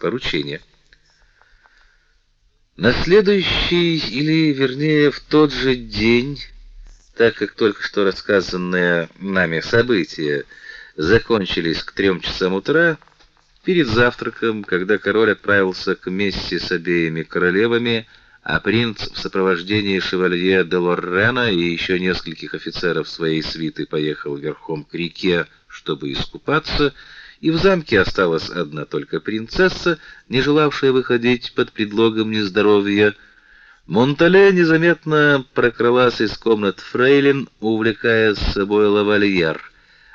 Поручение. На следующий, или вернее в тот же день, так как только что рассказанные нами события закончились к трем часам утра, перед завтраком, когда король отправился к мессе с обеими королевами, а принц в сопровождении шевалье де Лоррена и еще нескольких офицеров своей свиты поехал верхом к реке, чтобы искупаться, и в замке осталась одна только принцесса, не желавшая выходить под предлогом нездоровья. Монтале незаметно прокралась из комнат фрейлин, увлекая с собой лавальер.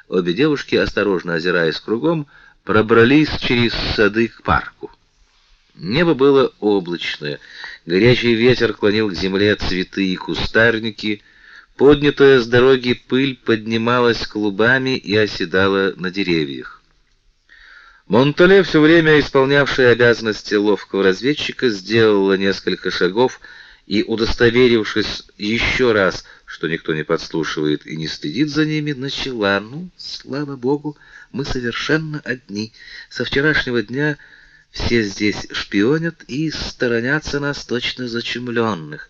Обе девушки, осторожно озираясь кругом, пробрались через сады к парку. Небо было облачное, горячий ветер клонил к земле цветы и кустарники, поднятая с дороги пыль поднималась клубами и оседала на деревьях. Монтале, все время исполнявший обязанности ловкого разведчика, сделала несколько шагов и, удостоверившись еще раз, что никто не подслушивает и не следит за ними, начала: "Ну, слава богу, мы совершенно одни. Со вчерашнего дня все здесь шпионят и сторонятся нас точно зачумленных».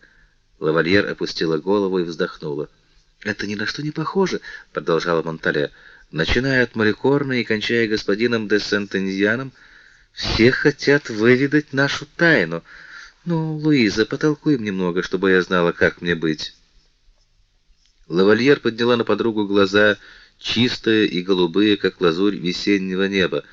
Лавальер опустила голову и вздохнула. "Это ни на что не похоже", продолжала Монтале. Начиная от Маликорна и кончая господином де Сентеньяном, все хотят выведать нашу тайну. Ну, Луиза, потолкуй немного, чтобы я знала, как мне быть. Лавальер подняла на подругу глаза, чистые и голубые, как лазурь весеннего неба.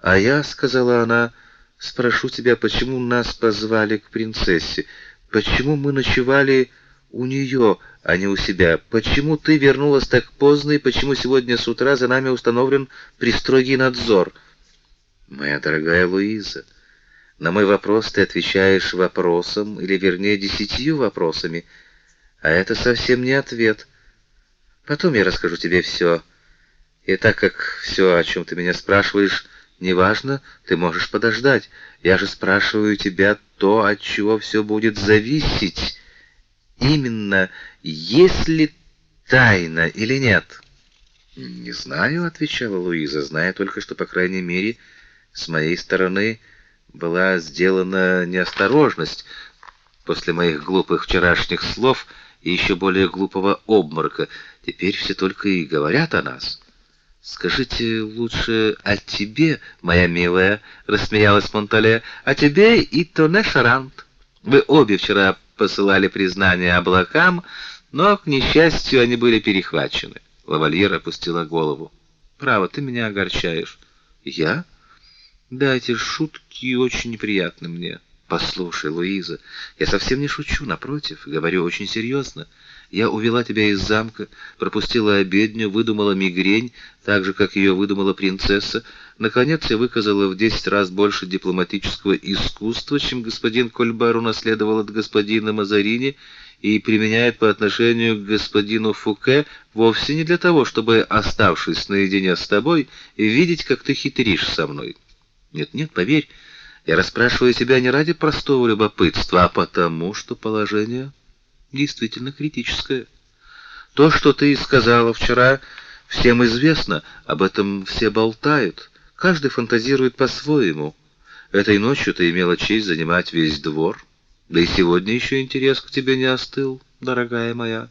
"А я", сказала она, "спрошу тебя, почему нас позвали к принцессе? Почему мы ночевали у нее, а не у себя. Почему ты вернулась так поздно и почему сегодня с утра за нами установлен пристрогий надзор? Моя дорогая Луиза, на мой вопрос ты отвечаешь вопросом, или вернее десятью вопросами, а это совсем не ответ. Потом я расскажу тебе все. И так как все, о чем ты меня спрашиваешь, неважно, ты можешь подождать. Я же спрашиваю тебя то, от чего все будет зависеть именно, есть ли тайна или нет? Не знаю, отвечала Луиза, зная только, что по крайней мере с моей стороны была сделана неосторожность после моих глупых вчерашних слов и еще более глупого обморока. Теперь все только и говорят о нас. Скажите лучше о тебе, моя милая, рассмеялась Монтале. О тебе и Тоне Шарант. Вы обе вчера посылали признания облакам, но к несчастью они были перехвачены. Лавальер опустила голову. Право, ты меня огорчаешь. Я? Да, эти шутки очень неприятны мне. Послушай, Луиза, я совсем не шучу, напротив, говорю очень серьезно. Я увела тебя из замка, пропустила обедню, выдумала мигрень, так же как ее выдумала принцесса. Наконец я выказала в десять раз больше дипломатического искусства, чем господин Кольбар унаследовал от господина Мазарини и применяет по отношению к господину Фуке вовсе не для того, чтобы, оставшись наедине с тобой, видеть, как ты хитришь со мной. Нет, нет, поверь, я расспрашиваю тебя не ради простого любопытства, а потому, что положение действительно критическое. То, что ты сказала вчера, всем известно, об этом все болтают. Каждый фантазирует по-своему. Этой ночью ты имела честь занимать весь двор, да и сегодня еще интерес к тебе не остыл, дорогая моя.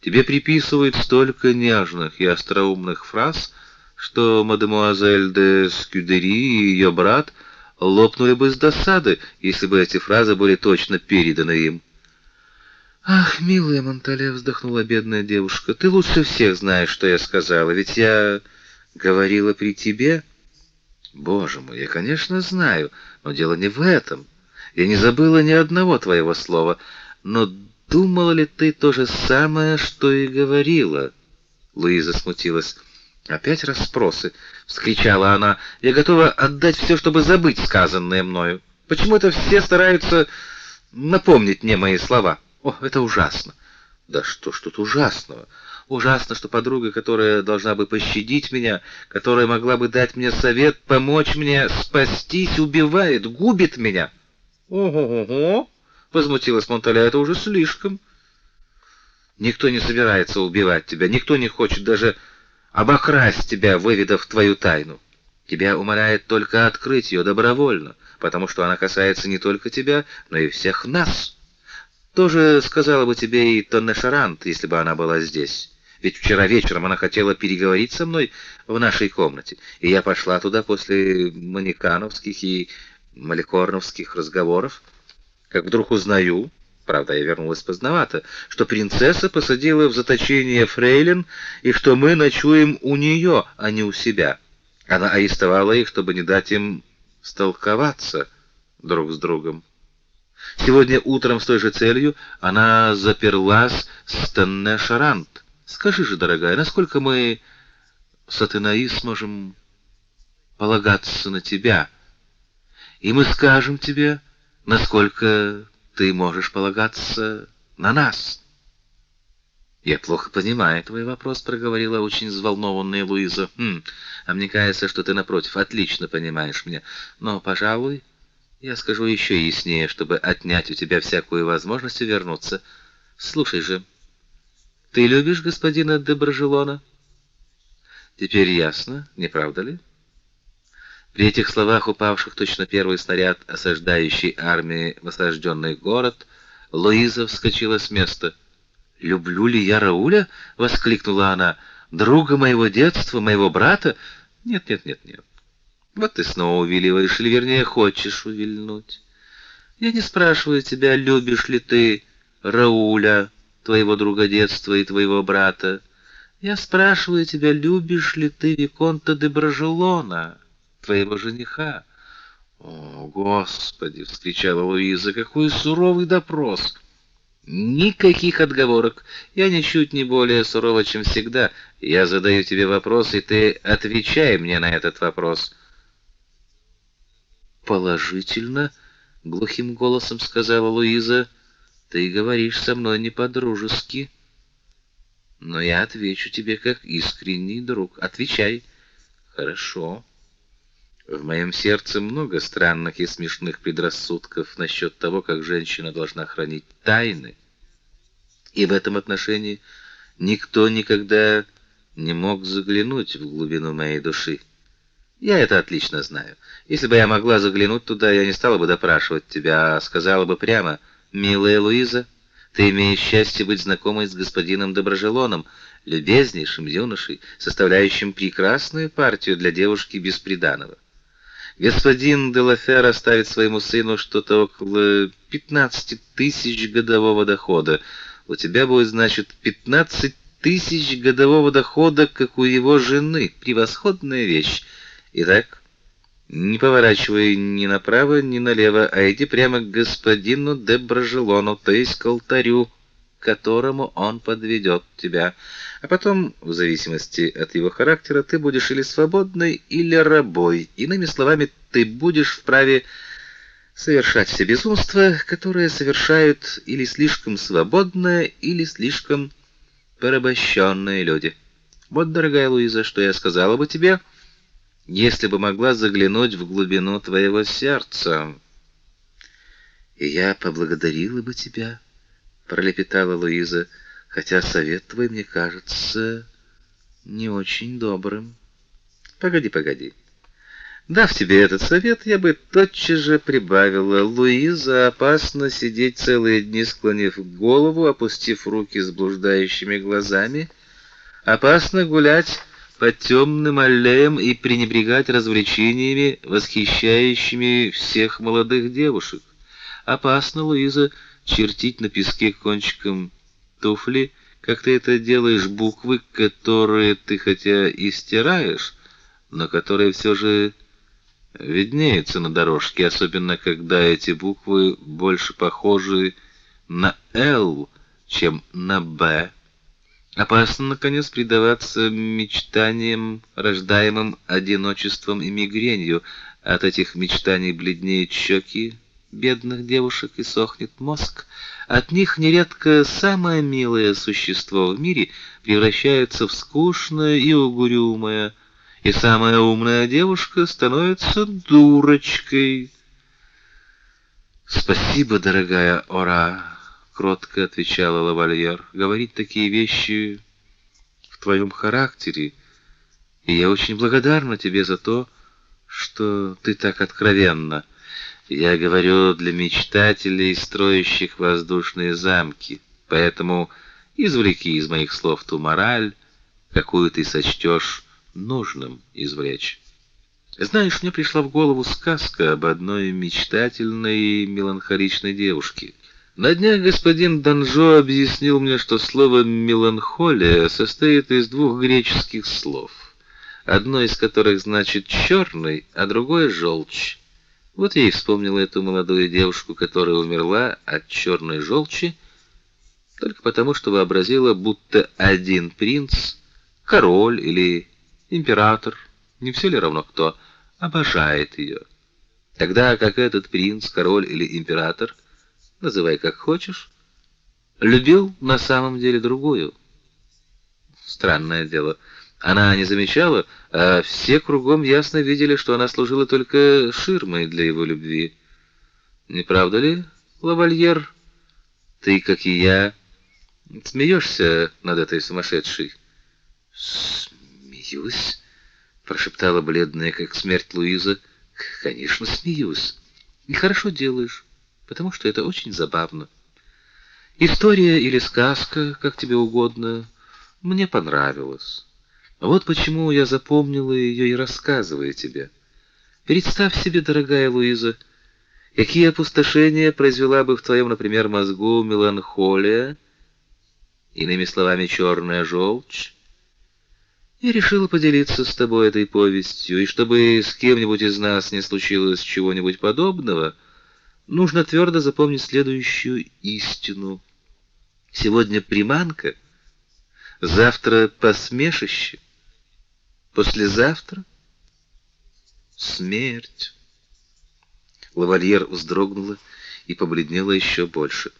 Тебе приписывают столько нежных и остроумных фраз, что мадемуазель де Скюдери и ее брат лопнули бы с досады, если бы эти фразы были точно переданы им. Ах, милая Монтале, вздохнула бедная девушка. Ты лучше всех знаешь, что я сказала, ведь я говорила при тебе. Боже мой, я, конечно, знаю, но дело не в этом. Я не забыла ни одного твоего слова, но думала ли ты то же самое, что и говорила? Луиза смутилась. Опять расспросы, вскричала она. Я готова отдать все, чтобы забыть сказанное мною. Почему это все стараются напомнить мне мои слова? О, это ужасно. Да что ж тут ужасного? Ужасно, что подруга, которая должна бы пощадить меня, которая могла бы дать мне совет, помочь мне спастись, убивает, губит меня. Ого-го, возмутилась Монталя, это уже слишком. Никто не собирается убивать тебя, никто не хочет даже обокрасть тебя, выведав твою тайну. Тебя умоляет только открыть ее добровольно, потому что она касается не только тебя, но и всех нас. Тоже сказала бы тебе и Тонне Шарант, если бы она была здесь. Ведь вчера вечером она хотела переговорить со мной в нашей комнате, и я пошла туда после манекановских и маликорновских разговоров, как вдруг узнаю, правда, я вернулась поздновато, что принцесса посадила в заточение фрейлин и что мы ночуем у нее, а не у себя. Она арестовала их, чтобы не дать им столковаться друг с другом. Сегодня утром с той же целью она заперлась с Тенне Шарант. Скажи же, дорогая, насколько мы с Атенаи сможем полагаться на тебя? И мы скажем тебе, насколько ты можешь полагаться на нас. «Я плохо понимаю твой вопрос», — проговорила очень взволнованная Луиза. «Хм, а мне кажется, что ты, напротив, отлично понимаешь меня. Но, пожалуй, я скажу еще яснее, чтобы отнять у тебя всякую возможность вернуться. Слушай же, ты любишь господина де Брожелона?» «Теперь ясно, не правда ли?» При этих словах, упавших точно первый снаряд осаждающей армии в осажденный город, Луиза вскочила с места — «Люблю ли я Рауля?» — воскликнула она. «Друга моего детства, моего брата?» «Нет, нет, нет, нет. Вот ты снова увиливаешь, или вернее хочешь увильнуть. Я не спрашиваю тебя, любишь ли ты Рауля, твоего друга детства и твоего брата. Я спрашиваю тебя, любишь ли ты Виконта де Брожелона, твоего жениха?» «О, Господи!» — вскричала Луиза. «Какой суровый допрос!» Никаких отговорок. Я ничуть не более сурова, чем всегда. Я задаю тебе вопрос, и ты отвечай мне на этот вопрос. Положительно, глухим голосом сказала Луиза. Ты говоришь со мной не по-дружески. Но я отвечу тебе как искренний друг. Отвечай. Хорошо. В моем сердце много странных и смешных предрассудков насчет того, как женщина должна хранить тайны. И в этом отношении никто никогда не мог заглянуть в глубину моей души. Я это отлично знаю. Если бы я могла заглянуть туда, я не стала бы допрашивать тебя, а сказала бы прямо: "Милая Луиза, ты имеешь счастье быть знакомой с господином Доброжелоном, любезнейшим юношей, составляющим прекрасную партию для девушки бесприданного. Господин Делафер оставит своему сыну что-то около 15 тысяч годового дохода. У тебя будет, значит, 15 тысяч годового дохода, как у его жены. Превосходная вещь. Итак, не поворачивай ни направо, ни налево, а иди прямо к господину де Брожелону, то есть к алтарю, которому он подведет тебя. А потом, в зависимости от его характера, ты будешь или свободной, или рабой. Иными словами, ты будешь вправе совершать все безумства, которые совершают или слишком свободные, или слишком порабощенные люди. Вот, дорогая Луиза, что я сказала бы тебе, если бы могла заглянуть в глубину твоего сердца. И я поблагодарила бы тебя, пролепетала Луиза хотя совет твой мне кажется не очень добрым. Погоди, погоди. Дав тебе этот совет, я бы тотчас же прибавила: Луиза, опасно сидеть целые дни склонив голову, опустив руки с блуждающими глазами, опасно гулять по темным аллеям и пренебрегать развлечениями, восхищающими всех молодых девушек. Опасно, Луиза, чертить на песке кончиком туфли, как ты это делаешь, буквы, которые ты хотя и стираешь, но которые все же виднеются на дорожке, особенно когда эти буквы больше похожи на «Л», чем на «Б». Опасно, наконец, предаваться мечтаниям, рождаемым одиночеством и мигренью. От этих мечтаний бледнеют щеки бедных девушек и сохнет мозг. От них нередко самое милое существо в мире превращается в скучное и угрюмое, и самая умная девушка становится дурочкой. Спасибо, дорогая Ора, кротко отвечала лавальер. Говорить такие вещи в твоем характере, и я очень благодарна тебе за то, что ты так откровенно. Я говорю для мечтателей, строящих воздушные замки. Поэтому извлеки из моих слов ту мораль, какую ты сочтешь нужным извлечь. Знаешь, мне пришла в голову сказка об одной мечтательной и меланхоличной девушке. На днях господин Данжо объяснил мне, что слово меланхолия состоит из двух греческих слов, одно из которых значит черный, а другое желчь. Вот я и вспомнила эту молодую девушку, которая умерла от черной желчи, только потому, что вообразила, будто один принц, король или император, не все ли равно кто, обожает ее. Тогда как этот принц, король или император, называй как хочешь, любил на самом деле другую. Странное дело. Она не замечала, а все кругом ясно видели, что она служила только ширмой для его любви. Не правда ли, лавальер? Ты, как и я, смеешься над этой сумасшедшей. Смеюсь, прошептала бледная, как смерть Луиза. Конечно, смеюсь. И хорошо делаешь, потому что это очень забавно. История или сказка, как тебе угодно, мне понравилась. Вот почему я запомнила ее и рассказываю тебе. Представь себе, дорогая Луиза, какие опустошения произвела бы в твоем, например, мозгу меланхолия, иными словами, черная желчь. Я решила поделиться с тобой этой повестью, и чтобы с кем-нибудь из нас не случилось чего-нибудь подобного, нужно твердо запомнить следующую истину. Сегодня приманка, завтра посмешище, послезавтра смерть. Лавальер вздрогнула и побледнела еще больше.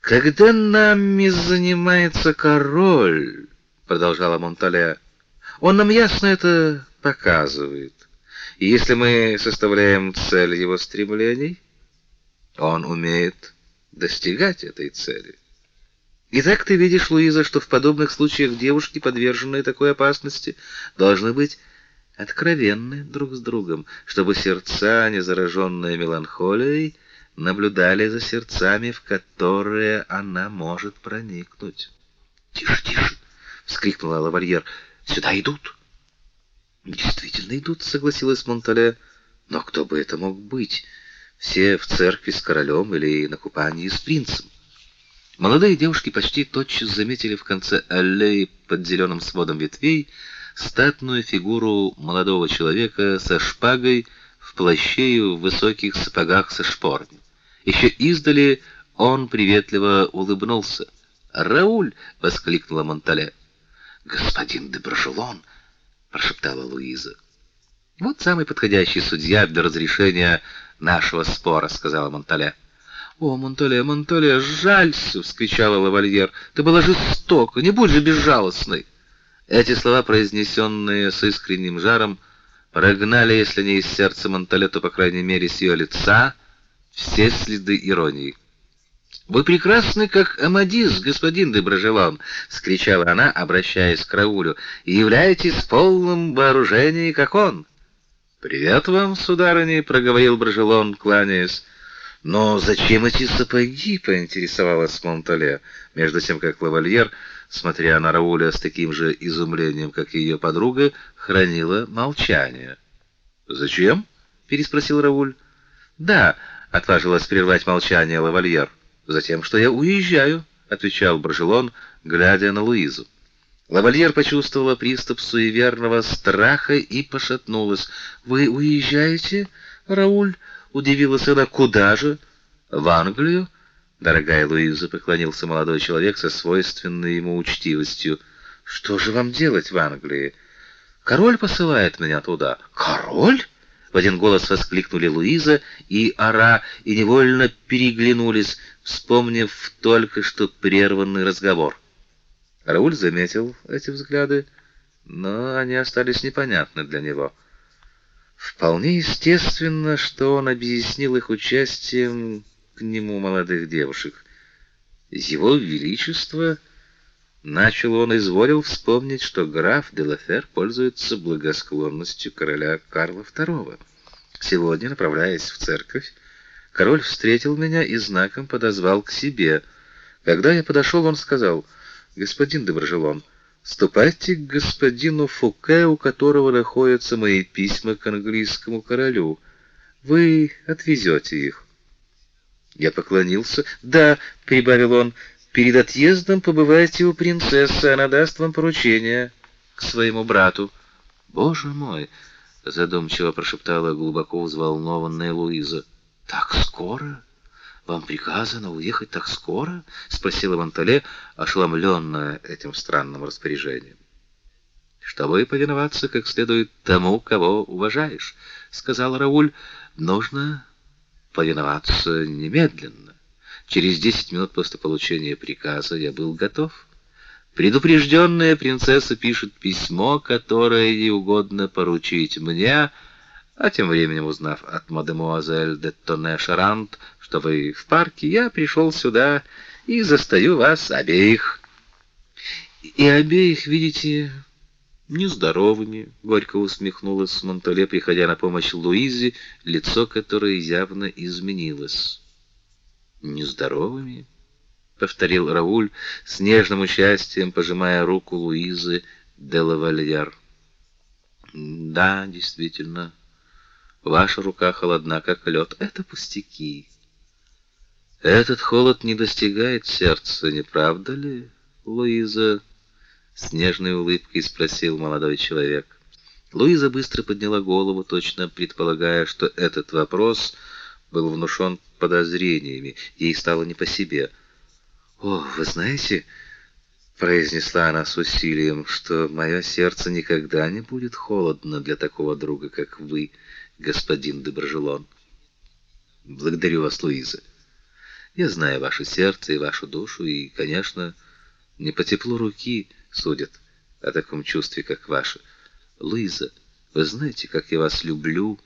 Когда нами занимается король, продолжала Монтале, он нам ясно это показывает. И если мы составляем цель его стремлений, он умеет достигать этой цели. Итак, ты видишь, Луиза, что в подобных случаях девушки, подверженные такой опасности, должны быть откровенны друг с другом, чтобы сердца, не зараженные меланхолией, наблюдали за сердцами, в которые она может проникнуть. "Тише, тише", вскрикнула Лавальер. "Сюда идут". "Действительно идут", согласилась Монтале. "Но кто бы это мог быть? Все в церкви с королем или на купании с принцем?" Молодые девушки почти тотчас заметили в конце аллеи под зеленым сводом ветвей статную фигуру молодого человека со шпагой в плаще и в высоких сапогах со шпорами. Еще издали он приветливо улыбнулся. "Рауль!" воскликнула Монтале. "Господин де Брожелон!" Прошептала Луиза. "Вот самый подходящий судья для разрешения нашего спора", сказала Монтале. "О, Монтале, Монтале, жалься!" вскричала лавальер. "Ты была жестока, не будь же безжалостной". Эти слова, произнесенные с искренним жаром, прогнали, если не из сердца Монтале, то по крайней мере с ее лица все следы иронии. Вы прекрасны, как Амадис, господин де Брожелон, вскричала она, обращаясь к Раулю, и являетесь в полном вооружении, как он. Привет вам, сударыня, проговорил Брожелон, кланяясь. Но зачем эти сапоги, поинтересовалась Монтале, между тем как лавальер, смотря на Рауля с таким же изумлением, как и ее подруга, хранила молчание. "Зачем?" переспросил Рауль. "Да, отважилась прервать молчание лавальер. "Затем, что я уезжаю", отвечал Брожелон, глядя на Луизу. Лавальер почувствовала приступ суеверного страха и пошатнулась. "Вы уезжаете, Рауль?" удивилась она. "Куда же?" "В Англию?" Дорогая Луиза, поклонился молодой человек со свойственной ему учтивостью. Что же вам делать в Англии? Король посылает меня туда. Король? В один голос воскликнули Луиза и Ара и невольно переглянулись, вспомнив только что прерванный разговор. Рауль заметил эти взгляды, но они остались непонятны для него. Вполне естественно, что он объяснил их участием к нему молодых девушек. Его величество Начал он изволил вспомнить, что граф де Лафер пользуется благосклонностью короля Карла II. Сегодня, направляясь в церковь, король встретил меня и знаком подозвал к себе. Когда я подошел, он сказал: "Господин де Брожелон, ступайте к господину Фуке, у которого находятся мои письма к английскому королю. Вы отвезете их". Я поклонился. "Да", прибавил он. Перед отъездом побывайте у принцессы, она даст вам поручение к своему брату. Боже мой, задумчиво прошептала глубоко взволнованная Луиза. Так скоро? Вам приказано уехать так скоро? спросила Монтале, ошеломленная этим странным распоряжением. Чтобы повиноваться как следует тому, кого уважаешь, сказал Рауль, нужно повиноваться немедленно. Через десять минут после получения приказа я был готов. Предупрежденная принцесса пишет письмо, которое ей угодно поручить мне, а тем временем, узнав от мадемуазель де Тоне Шарант, что вы в парке, я пришел сюда и застаю вас обеих. И обеих, видите, нездоровыми, горько усмехнулась Монтале, приходя на помощь Луизе, лицо которой явно изменилось нездоровыми, повторил Рауль с нежным участием, пожимая руку Луизы де Лавальяр. Да, действительно, ваша рука холодна, как лед. Это пустяки. Этот холод не достигает сердца, не правда ли, Луиза? С нежной улыбкой спросил молодой человек. Луиза быстро подняла голову, точно предполагая, что этот вопрос был внушен подозрениями, ей стало не по себе. "О, вы знаете, произнесла она с усилием, что мое сердце никогда не будет холодно для такого друга, как вы, господин де Брожелон. Благодарю вас, Луиза. Я знаю ваше сердце и вашу душу, и, конечно, не по теплу руки судят о таком чувстве, как ваше. Луиза, вы знаете, как я вас люблю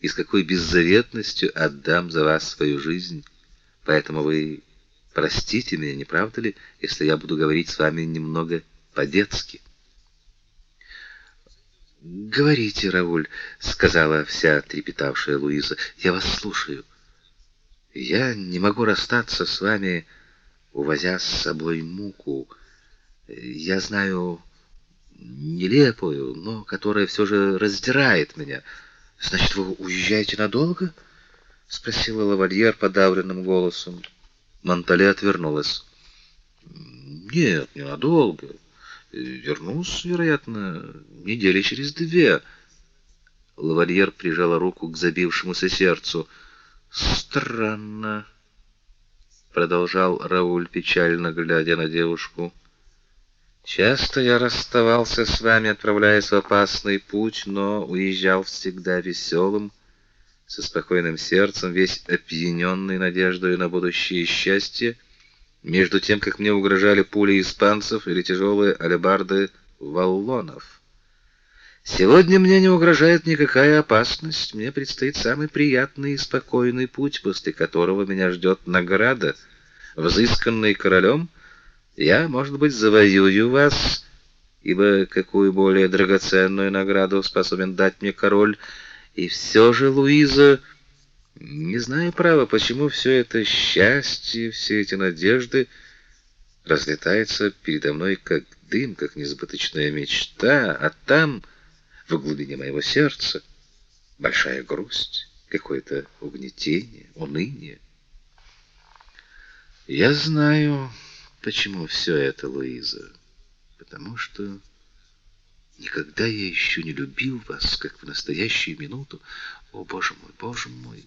и с какой беззаветностью отдам за вас свою жизнь. Поэтому вы простите меня, не правда ли, если я буду говорить с вами немного по-детски? Говорите, Рауль, сказала вся трепетавшая Луиза. Я вас слушаю. Я не могу расстаться с вами, увозя с собой муку. Я знаю нелепую, но которая все же раздирает меня. Значит, вы уезжаете надолго? спросила лавальер подавленным голосом. Монтале отвернулась. Нет, не надолго. Вернусь, вероятно, недели через две. Лавальер прижала руку к забившемуся сердцу. Странно, продолжал Рауль печально глядя на девушку. Часто я расставался с вами, отправляясь в опасный путь, но уезжал всегда веселым, со спокойным сердцем, весь опьяненный надеждой на будущее счастье, между тем, как мне угрожали пули испанцев или тяжелые алебарды валлонов. Сегодня мне не угрожает никакая опасность, мне предстоит самый приятный и спокойный путь, после которого меня ждет награда, взысканный королем — я, может быть, завоюю вас, ибо какую более драгоценную награду способен дать мне король? И все же, Луиза, не знаю право, почему все это счастье, все эти надежды разлетается передо мной как дым, как несбыточная мечта, а там, в глубине моего сердца, большая грусть, какое-то угнетение, уныние. Я знаю, Почему все это, Луиза? Потому что никогда я еще не любил вас, как в настоящую минуту. О, боже мой, боже мой.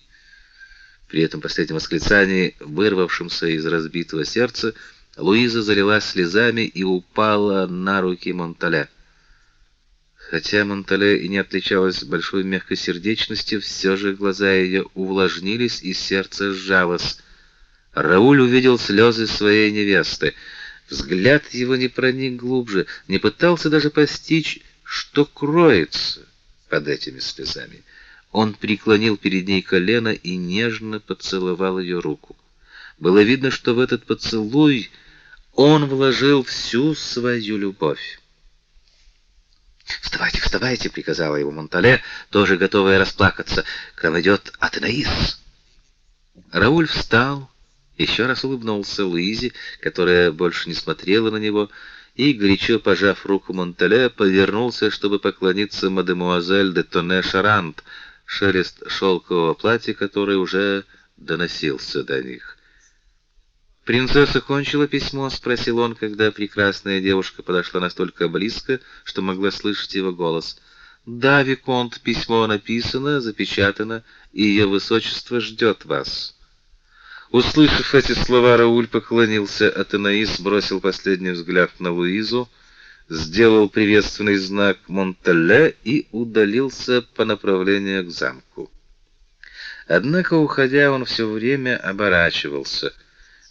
При этом последнем восклицании, вырвавшемся из разбитого сердца, Луиза залилась слезами и упала на руки Монталя. Хотя Монтале и не отличалась большой мягкосердечностью, все же глаза ее увлажнились и сердце сжалось. Рауль увидел слезы своей невесты. Взгляд его не проник глубже, не пытался даже постичь, что кроется под этими слезами. Он преклонил перед ней колено и нежно поцеловал ее руку. Было видно, что в этот поцелуй Он вложил всю свою любовь. «Вставайте, вставайте!» — приказала ему Монтале, тоже готовая расплакаться. «К нам идет Атенаис!» Рауль встал, еще раз улыбнулся Луизе, которая больше не смотрела на него, и, горячо пожав руку Монтале, повернулся, чтобы поклониться мадемуазель де Тоне Шарант, шелест шелкового платья, который уже доносился до них. «Принцесса кончила письмо?» — спросил он, когда прекрасная девушка подошла настолько близко, что могла слышать его голос. «Да, Виконт, письмо написано, запечатано, и ее высочество ждет вас». Услышав эти слова, Рауль поклонился, а Тенаис бросил последний взгляд на Луизу, сделал приветственный знак Монтале и удалился по направлению к замку. Однако, уходя, он все время оборачивался.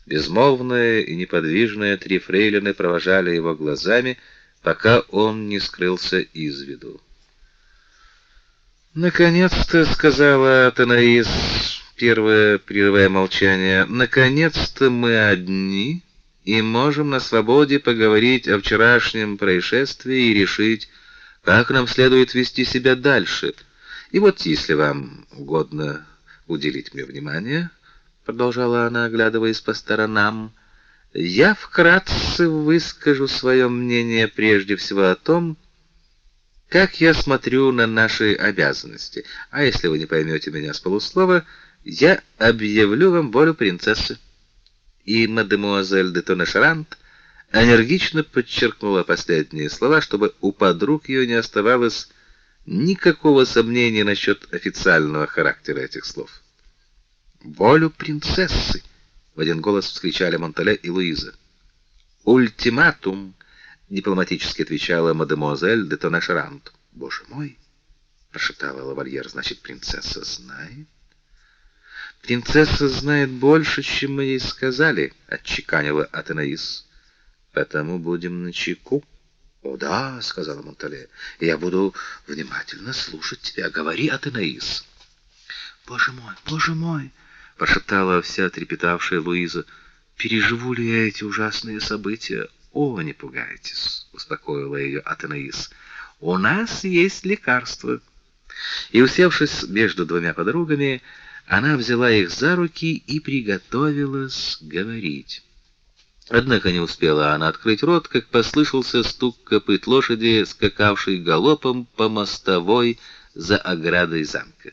Безмолвные и неподвижные три фрейлины провожали его глазами, пока он не скрылся из виду. «Наконец-то», — сказала Атанаис, первое прерывая молчание, «наконец-то мы одни и можем на свободе поговорить о вчерашнем происшествии и решить, как нам следует вести себя дальше. И вот, если вам угодно уделить мне внимание, продолжала она, оглядываясь по сторонам, я вкратце выскажу свое мнение прежде всего о том, как я смотрю на наши обязанности. А если вы не поймете меня с полуслова, я объявлю вам волю принцессы. И мадемуазель де Тонешарант энергично подчеркнула последние слова, чтобы у подруг ее не оставалось никакого сомнения насчет официального характера этих слов. «Волю принцессы!» — в один голос вскричали Монтале и Луиза. «Ультиматум!» — дипломатически отвечала мадемуазель де Тонешарант. «Боже мой!» — прошептала лавальер. «Значит, принцесса знает?» «Принцесса знает больше, чем мы ей сказали», — отчеканила Атенаис. «Поэтому будем начеку». «О да», — сказала Монтале, — «я буду внимательно слушать тебя. Говори, Атенаис». «Боже мой, боже мой!» — прошептала вся трепетавшая Луиза. «Переживу ли я эти ужасные события?» «О, не пугайтесь», — успокоила ее Атенаис. «У нас есть лекарство». И, усевшись между двумя подругами, она взяла их за руки и приготовилась говорить. Однако не успела она открыть рот, как послышался стук копыт лошади, скакавшей галопом по мостовой за оградой замка.